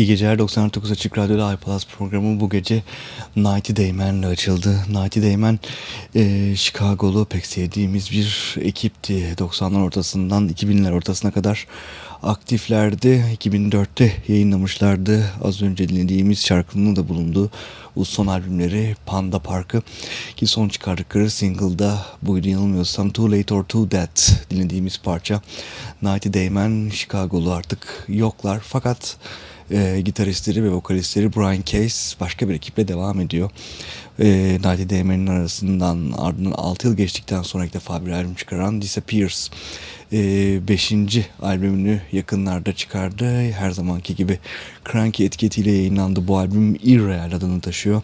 İyi geceler 99 Açık Radyo'da iPlus programı bu gece Nighty Dayman'le açıldı. Nighty Dayman e, Chicago'lu pek sevdiğimiz bir ekipti. 90'lar ortasından 2000'ler ortasına kadar aktiflerdi. 2004'te yayınlamışlardı. Az önce dinlediğimiz şarkının da bulunduğu bu son albümleri Panda Park'ı ki son çıkardıkları single'da buydu yanılmıyorsam Too Late or Too Dead dinlediğimiz parça. Nighty Dayman Chicago'lu artık yoklar fakat e, gitaristleri ve vokalistleri Brian Case başka bir ekiple devam ediyor. E, Nighty Dayman'ın arasından ardından 6 yıl geçtikten sonra ilk defa bir albüm çıkaran Disappears 5. E, albümünü yakınlarda çıkardı. Her zamanki gibi Cranky etiketiyle yayınlandı. Bu albüm Irreal adını taşıyor.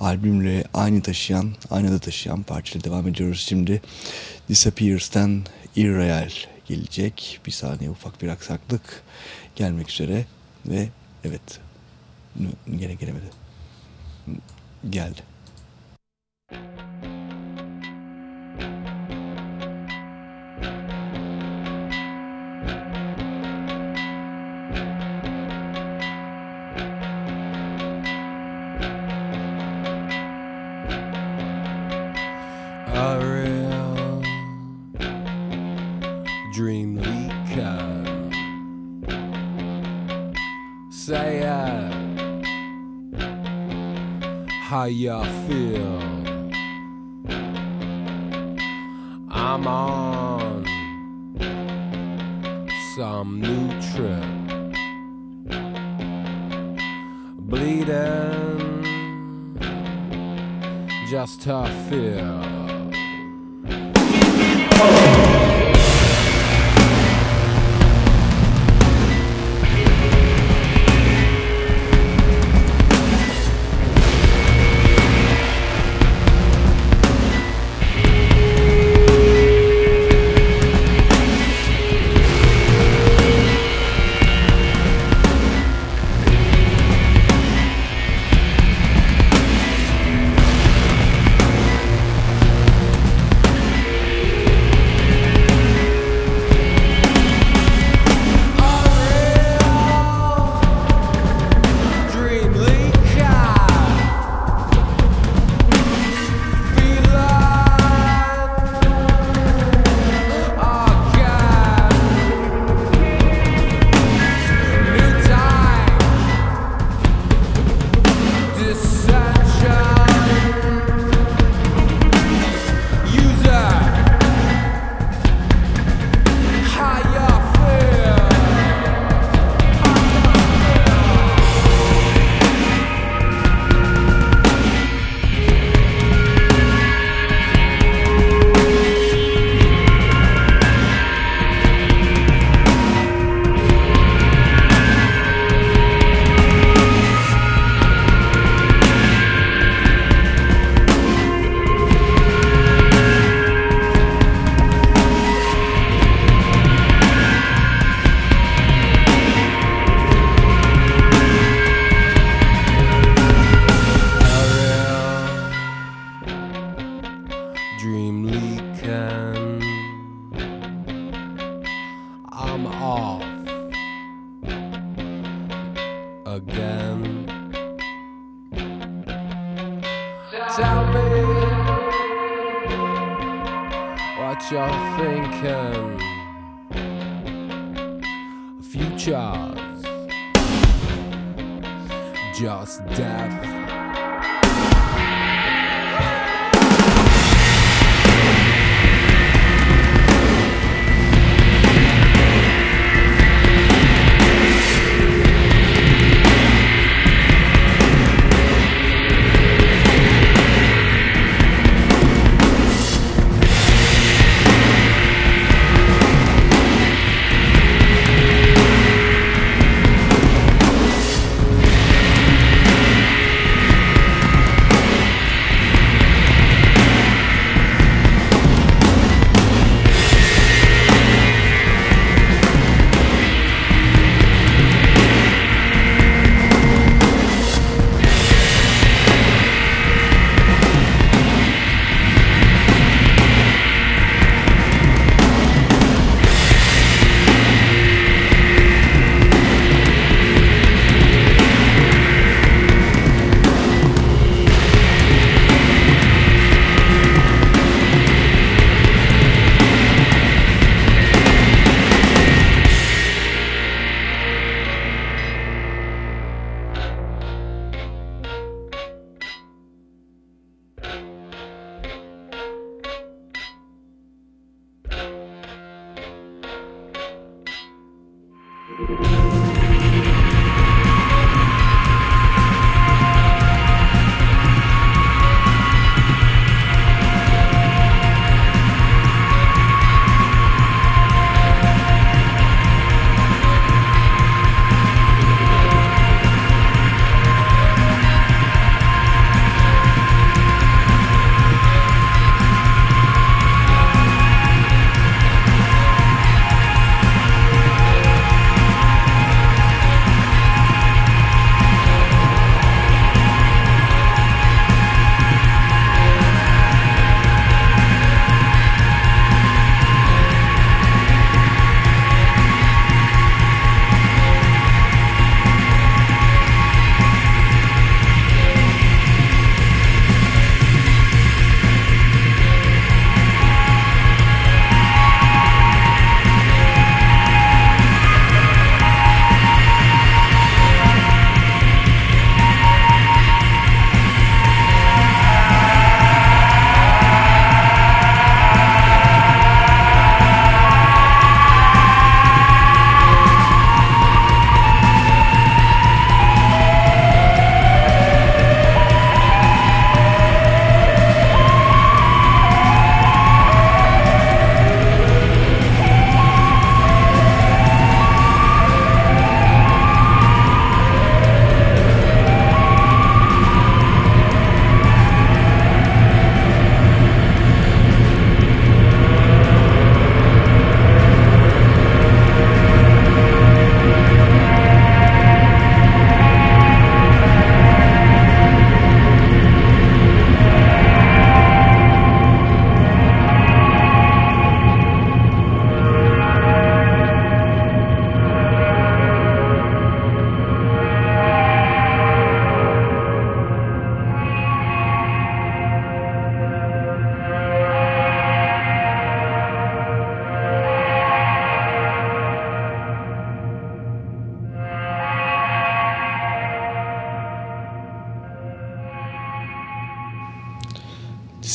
Albümle aynı taşıyan, aynı da taşıyan parçayla devam ediyoruz şimdi. Disappears'ten Irreal gelecek. Bir saniye ufak bir aksaklık gelmek üzere ve evet gene gelemedi. Geldi.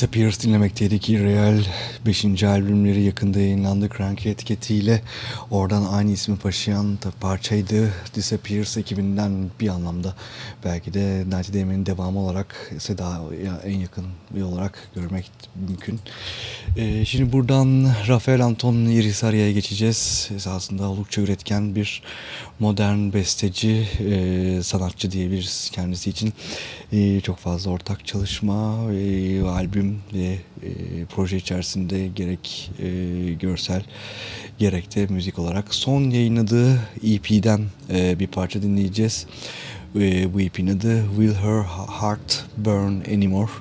Disappears dinlemekteydik Real 5. albümleri yakında yayınlandı Cranky etiketiyle. Oradan aynı ismi taşıyan parçaydı. Disappears ekibinden bir anlamda belki de Night Damon'in devamı olarak Seda'ya en yakın bir olarak görmek mümkün. Ee, şimdi buradan Rafael Anton Irisaria'ya geçeceğiz. Esasında oldukça üretken bir modern besteci, e, sanatçı diyebiliriz kendisi için. E, çok fazla ortak çalışma, e, albüm ve e, proje içerisinde gerek e, görsel gerek de müzik olarak son yayınladığı EP'den e, bir parça dinleyeceğiz. E, bu EP'nin adı Will Her Heart Burn Anymore.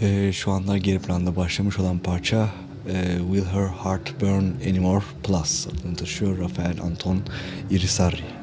E, şu anda geri planda başlamış olan parça e, Will Her Heart Burn Anymore Plus adını taşıyor Rafael Anton Irisarri.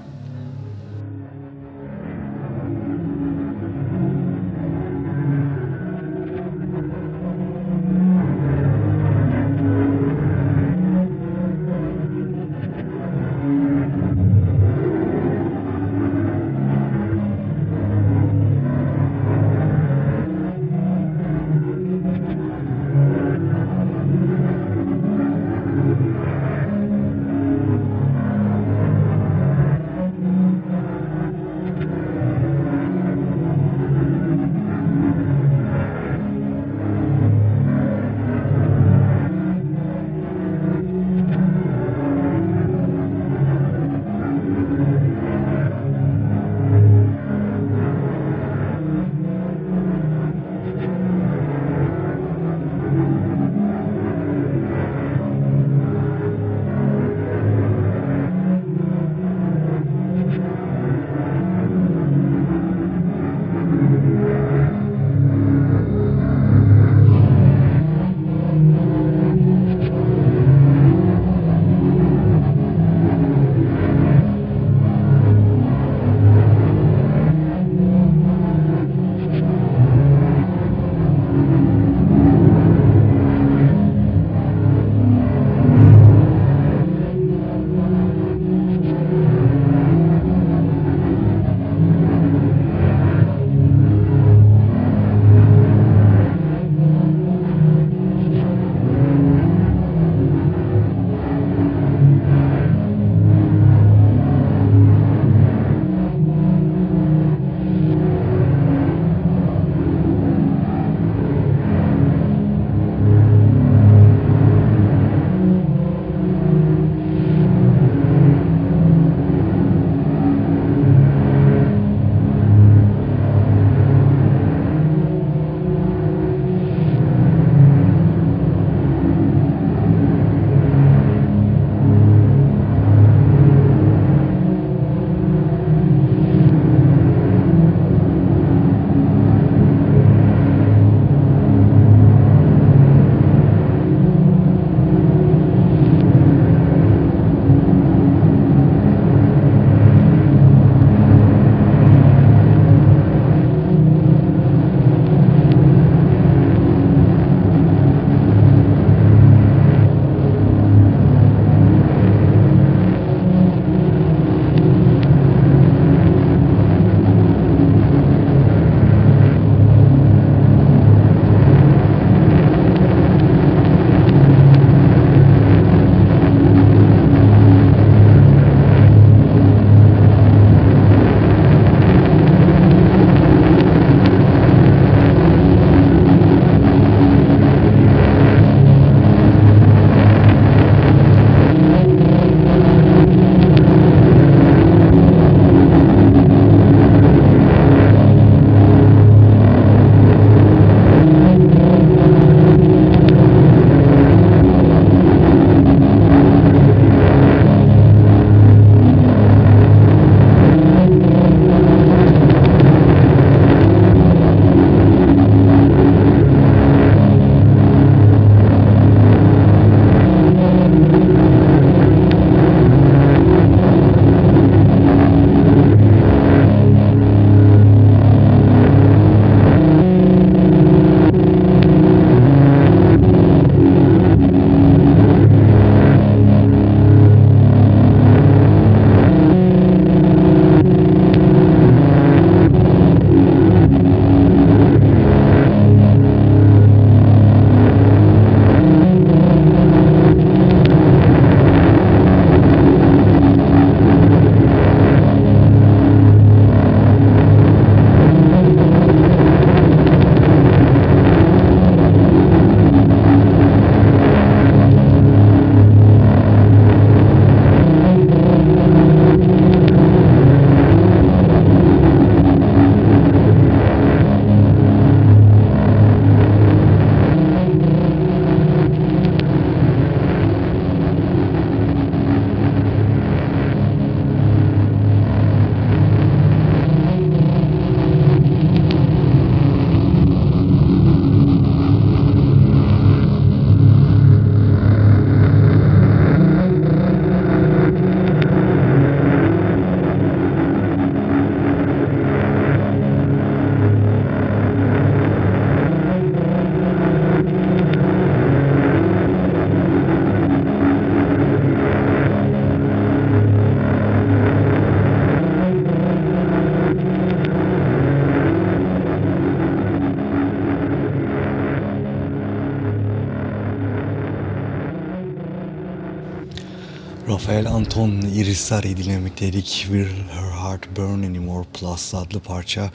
ton irisari dinlemekteydik. Will Her Heart Burn Anymore Plus adlı parça.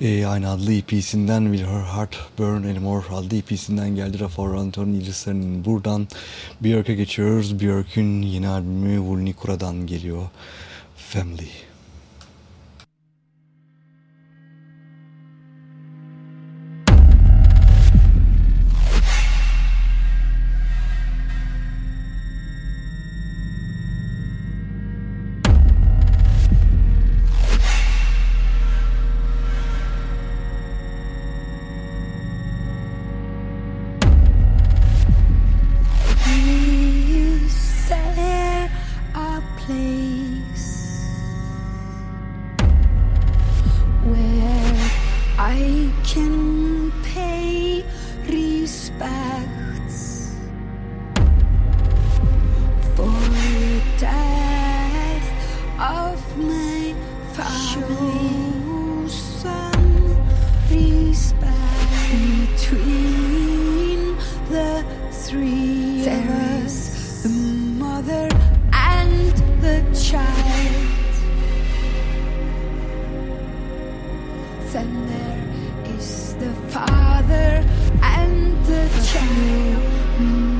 E, aynı adlı EP'sinden Will Her Heart Burn Anymore adlı EP'sinden geldi. Rafa Oranton irisari'nin buradan Björk'e geçiyoruz. Björk'ün yeni albümü Vulnikura'dan geliyor. Family. jamais.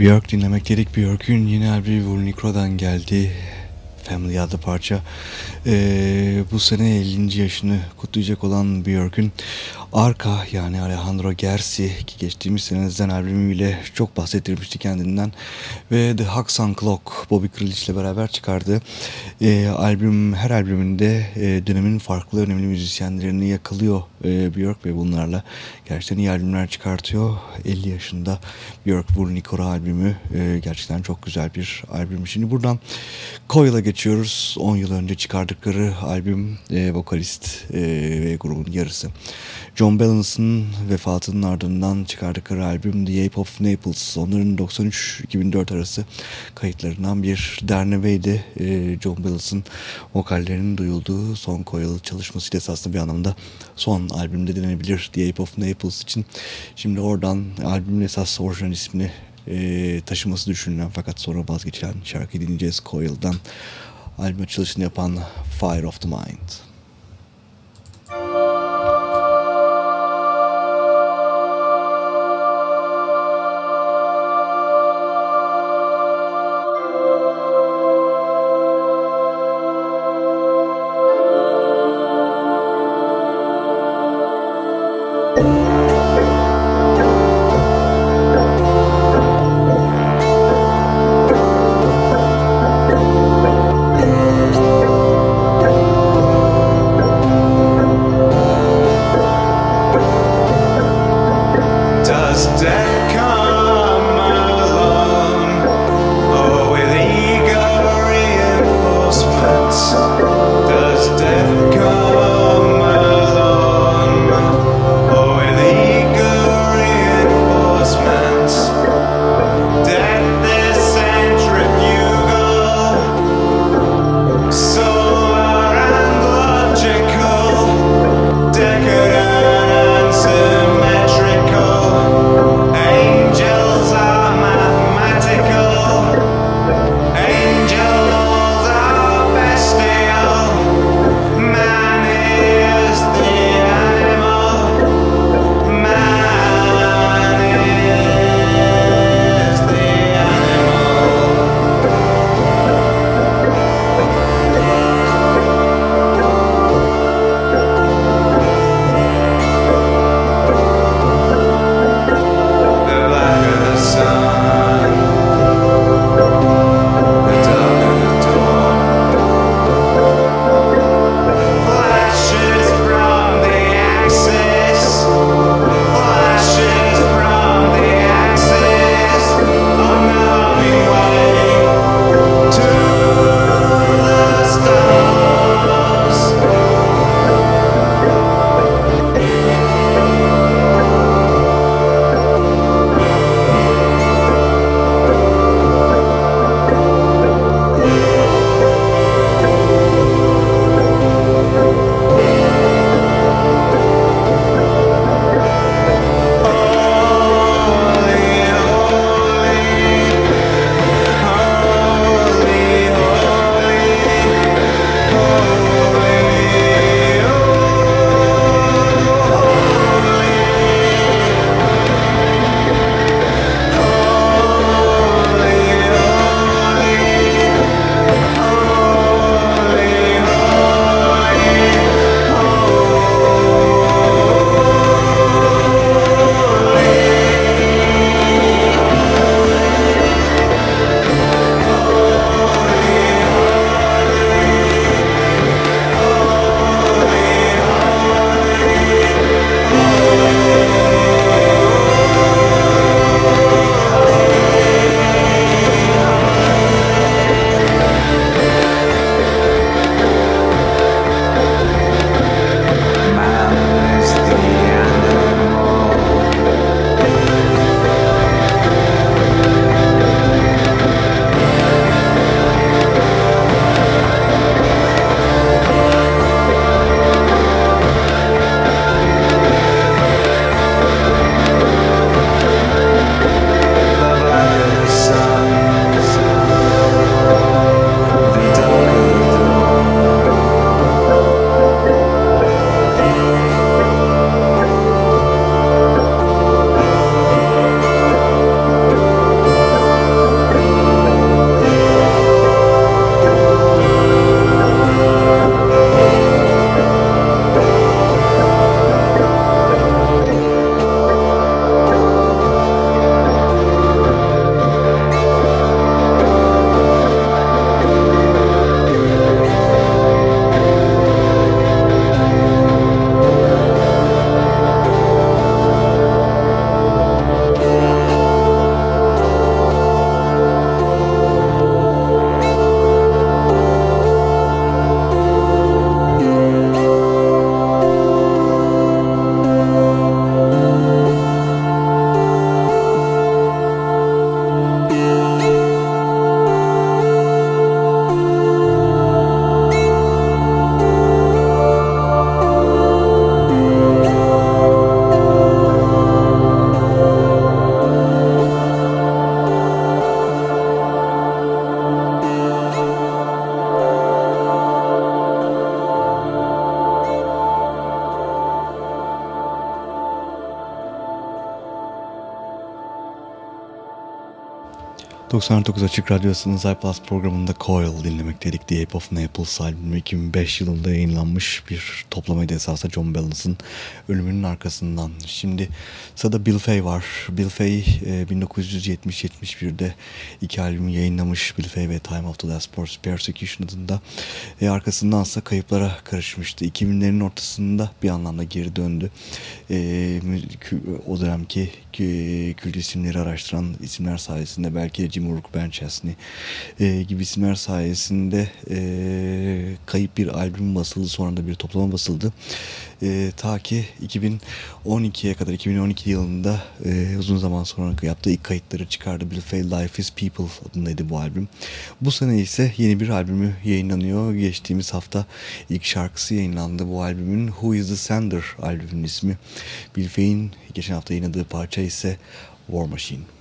Björk dinlemek dedik. Björk'ün yeni albümü Vulnicro'dan geldi. Family adlı parça. Ee, bu sene 50. yaşını kutlayacak olan Björk'ün Arka yani Alejandro Gersi ki geçtiğimiz seneden albümüyle çok bahsettirmişti kendinden ve The Hawks on Clock Bobby Krilic ile beraber çıkardı. Ee, albüm her albümünde e, dönemin farklı önemli müzisyenlerini yakalıyor e, Björk ve bunlarla gerçekten iyi albümler çıkartıyor. 50 yaşında Björk Vulnicora albümü e, gerçekten çok güzel bir albüm. Şimdi buradan Coil'a geçiyoruz. 10 yıl önce çıkardıkları albüm e, vokalist e, ve grubun yarısı. John Balance'ın vefatının ardından çıkardıkları albüm The Ape of Naples. Onların 93-2004 arası kayıtlarından bir derneveydi. E, John Balance'ın vokallerinin duyulduğu son Coil çalışmasıyla esasında bir anlamda son albümde denenebilir The Ape of Naples için. Şimdi oradan albümün esas orijinal ismini e, taşıması düşünülen fakat sonra vazgeçilen şarkıyı dinleyeceğiz Coil'dan. Albüm açılışını yapan Fire of the Mind. 99 Açık Radyosu'nun iPlus programında Coil dinlemekteydik. The Ape of Naples albümü 2005 yılında yayınlanmış bir toplamaydı esasında John Balance'ın ölümünün arkasından. Şimdi sırada Bill Fay var. Bill Fay 1970-71'de iki albümü yayınlamış. Bill Fay ve Time of the Last Persecution adında. E, arkasındansa kayıplara karışmıştı. 2000'lerin ortasında bir anlamda geri döndü. E, o dönemki kült isimleri araştıran isimler sayesinde belki Jim Rook, Ben Chesney e, gibi isimler sayesinde e, kayıp bir albüm basıldı. Sonra da bir toplama basıldı. E, ta ki 2012'ye kadar 2012 yılında e, uzun zaman sonra yaptığı ilk kayıtları çıkardı. Bill Fay Life is People adındaydı bu albüm. Bu sene ise yeni bir albümü yayınlanıyor. Geçtiğimiz hafta ilk şarkısı yayınlandı bu albümün. Who is the Sender albümün ismi. Bill Fay'in geçen hafta yayınladığı parça ise War Machine.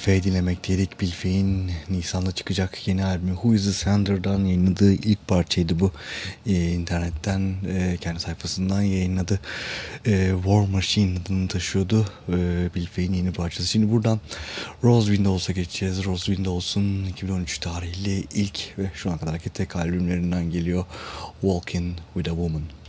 Bill Fay dinlemekteydik. Bill Fay'in Nisan'da çıkacak yeni albümü Who is the Sender'dan yayınladığı ilk parçaydı bu. Ee, internetten e, kendi sayfasından yayınladı. E, War Machine adını taşıyordu. E, Bill Fay'in yeni parçası. Şimdi buradan Rose Windows'a geçeceğiz. Rose Windows'un 2013 tarihli ilk ve şu ana kadarki tek albümlerinden geliyor. Walking with a Woman.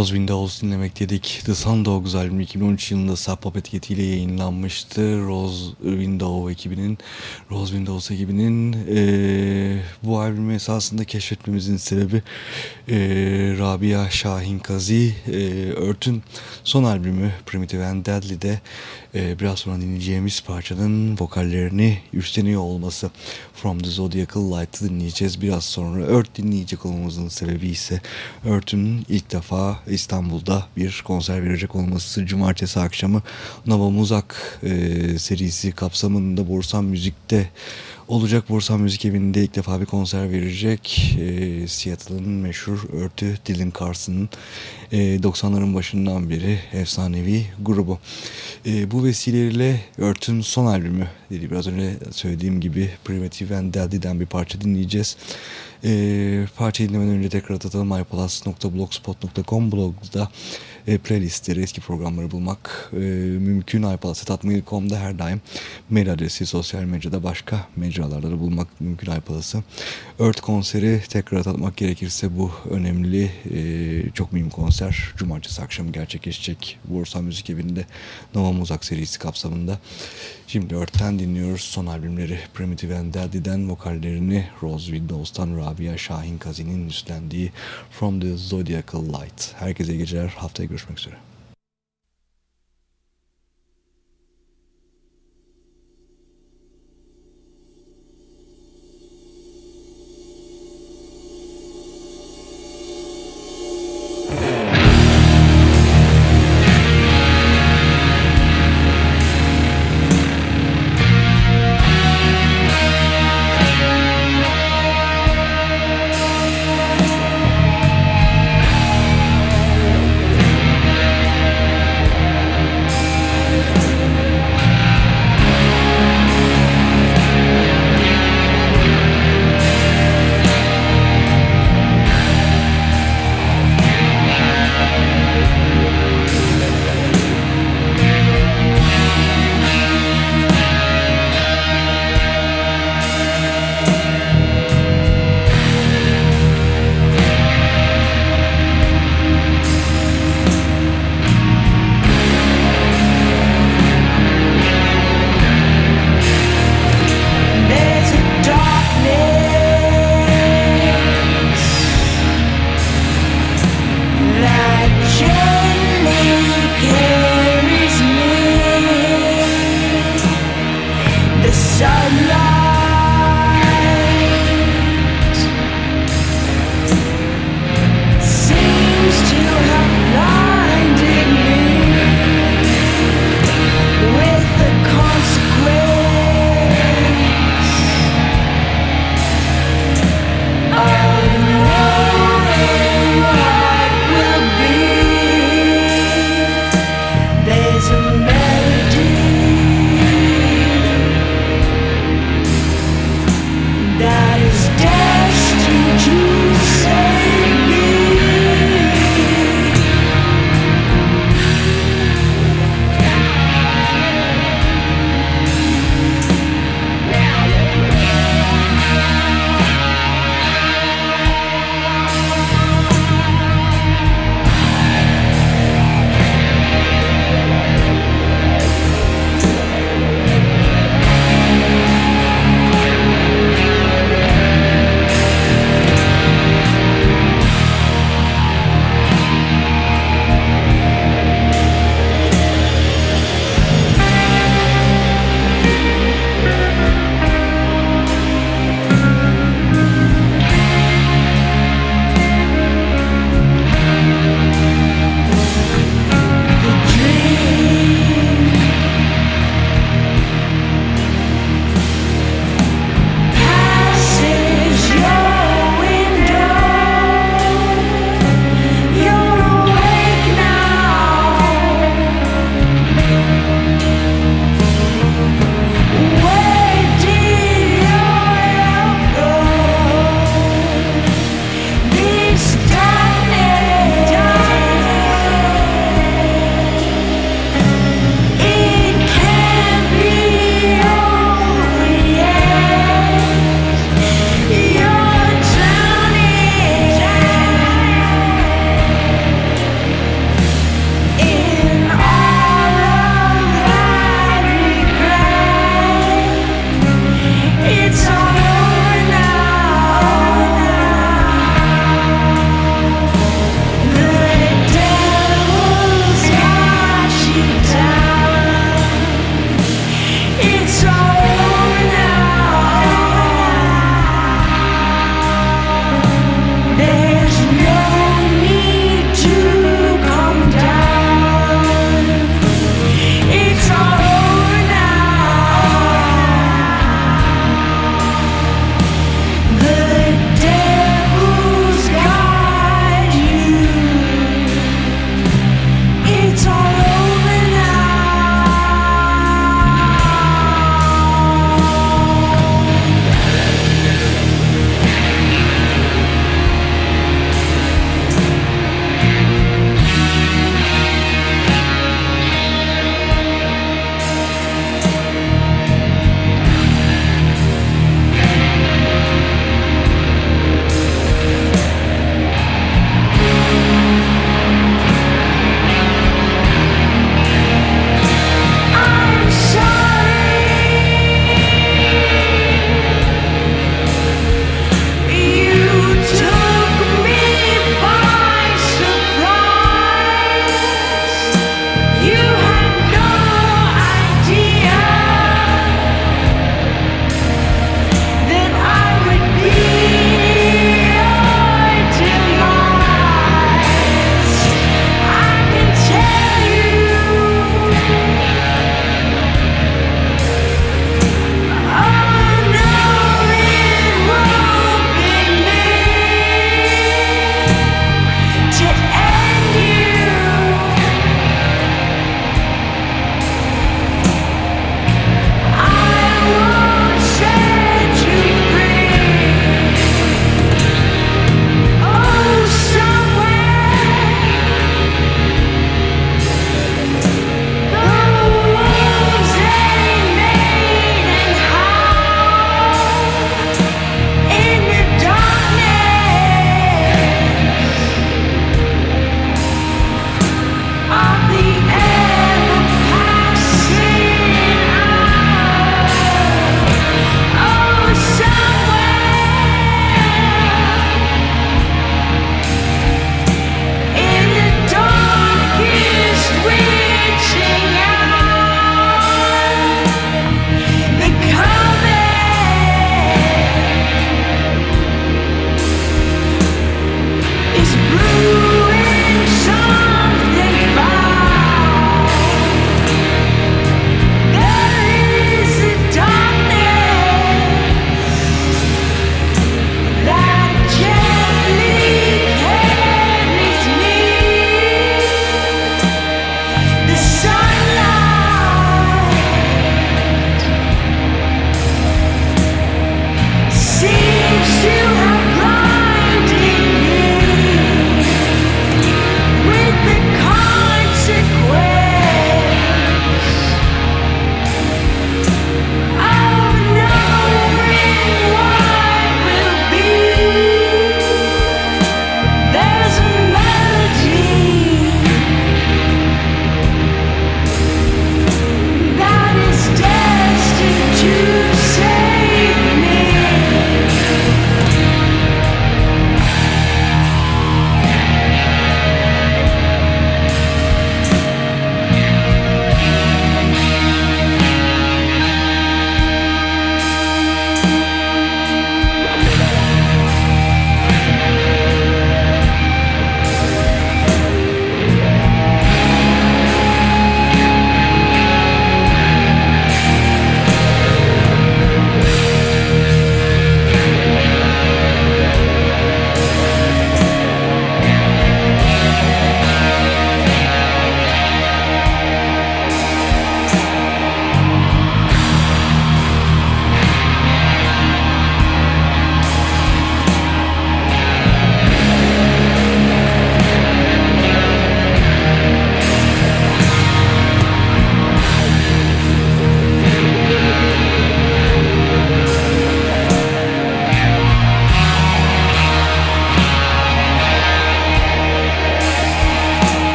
Rose Windows dinlemekteydik. The Sun Dogs albümü 2013 yılında Sub Pop etiketiyle yayınlanmıştı. Rose Window ekibinin, Rose Windows ekibinin eee, bu albümü esasında keşfetmemizin sebebi eee, Rabia Şahin Kazi, eee, Ört'ün son albümü Primitive and Deadly'de eee, biraz sonra dinleyeceğimiz parçanın vokallerini üstleniyor olması. From the Zodiacal Light'ı dinleyeceğiz biraz sonra. Earth dinleyecek olmamızın sebebi ise Earth'ün ilk defa İstanbul'da bir konser verecek olması. Cumartesi akşamı Nova Muzak e, serisi kapsamında Borsan Müzik'te olacak. Borsan Müzik Evi'nde ilk defa bir konser verecek. E, Seattle'ın meşhur Earth'ü Dylan Carson'ın e, 90'ların başından beri efsanevi grubu. E, bu vesileyle Earth'ün son albümü dedi biraz önce söylediğim gibi Primitive and Daddy'den bir parça dinleyeceğiz. E, parçayı dinlemeden önce tekrar atalım iPalas.blogspot.com blogda e, playlistleri, eski programları bulmak e, mümkün. iPalas.mail.com'da her daim mail adresi, sosyal medyada başka mecralarda da bulmak mümkün iPalas'ı. Earth konseri tekrar atmak gerekirse bu önemli e, çok mühim konser. Cumartesi akşamı gerçekleşecek Borsa Müzik Evi'nde Nova Muzak serisi kapsamında. Şimdi Earth'ten dinliyoruz son albümleri Primitive and Daddy'den vokallerini Rose Windows'tan Rabia Şahin Kazi'nin üstlendiği From the Zodiacal Light. Herkese geceler. Haftaya görüşmek üzere.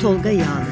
Tolga Yağlı